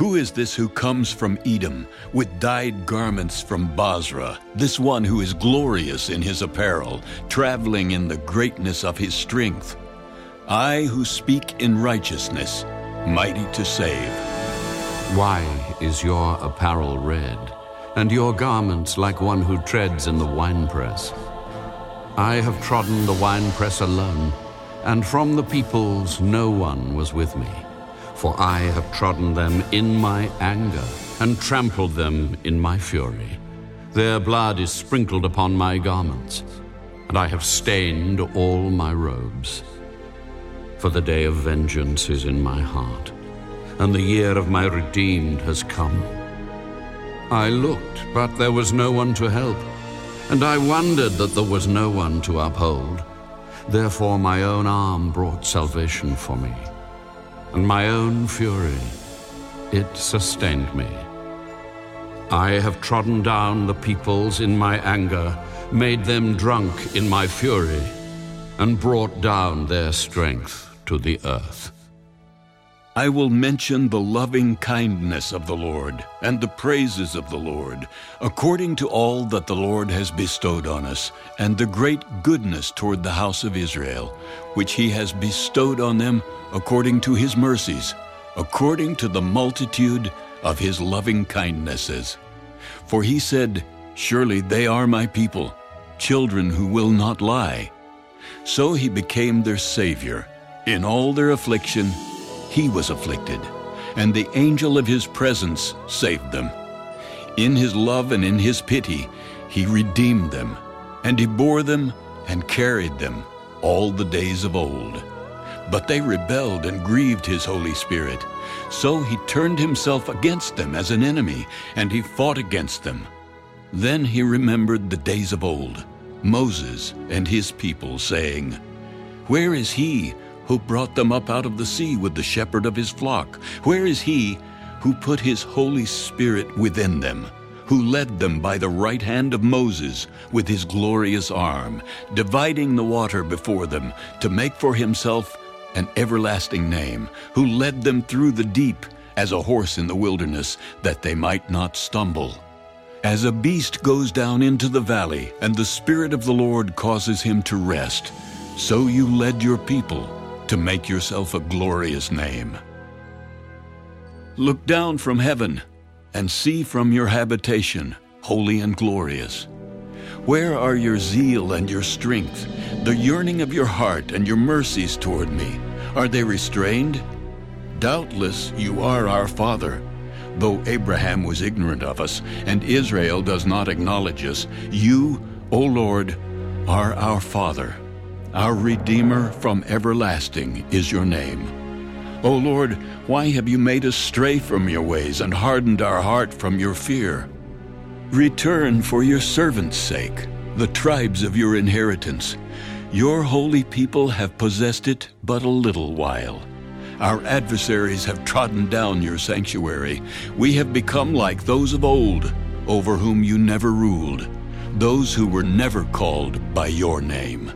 Who is this who comes from Edom with dyed garments from Bozrah? This one who is glorious in his apparel, traveling in the greatness of his strength. I who speak in righteousness, mighty to save. Why is your apparel red, and your garments like one who treads in the winepress? I have trodden the winepress alone, and from the peoples no one was with me. For I have trodden them in my anger and trampled them in my fury. Their blood is sprinkled upon my garments, and I have stained all my robes. For the day of vengeance is in my heart, and the year of my redeemed has come. I looked, but there was no one to help, and I wondered that there was no one to uphold. Therefore my own arm brought salvation for me and my own fury, it sustained me. I have trodden down the peoples in my anger, made them drunk in my fury, and brought down their strength to the earth. I will mention the loving kindness of the Lord and the praises of the Lord, according to all that the Lord has bestowed on us, and the great goodness toward the house of Israel, which he has bestowed on them according to his mercies, according to the multitude of his loving kindnesses. For he said, Surely they are my people, children who will not lie. So he became their Savior. In all their affliction, he was afflicted, and the angel of his presence saved them. In his love and in his pity, he redeemed them, and he bore them and carried them all the days of old. But they rebelled and grieved his Holy Spirit. So he turned himself against them as an enemy, and he fought against them. Then he remembered the days of old, Moses and his people, saying, Where is he who brought them up out of the sea with the shepherd of his flock? Where is he who put his Holy Spirit within them? who led them by the right hand of Moses with his glorious arm, dividing the water before them to make for himself an everlasting name, who led them through the deep as a horse in the wilderness, that they might not stumble. As a beast goes down into the valley, and the Spirit of the Lord causes him to rest, so you led your people to make yourself a glorious name. Look down from heaven and see from your habitation, holy and glorious. Where are your zeal and your strength, the yearning of your heart and your mercies toward me? Are they restrained? Doubtless you are our Father. Though Abraham was ignorant of us, and Israel does not acknowledge us, you, O Lord, are our Father. Our Redeemer from everlasting is your name. O Lord, why have you made us stray from your ways and hardened our heart from your fear? Return for your servants' sake, the tribes of your inheritance. Your holy people have possessed it but a little while. Our adversaries have trodden down your sanctuary. We have become like those of old, over whom you never ruled, those who were never called by your name.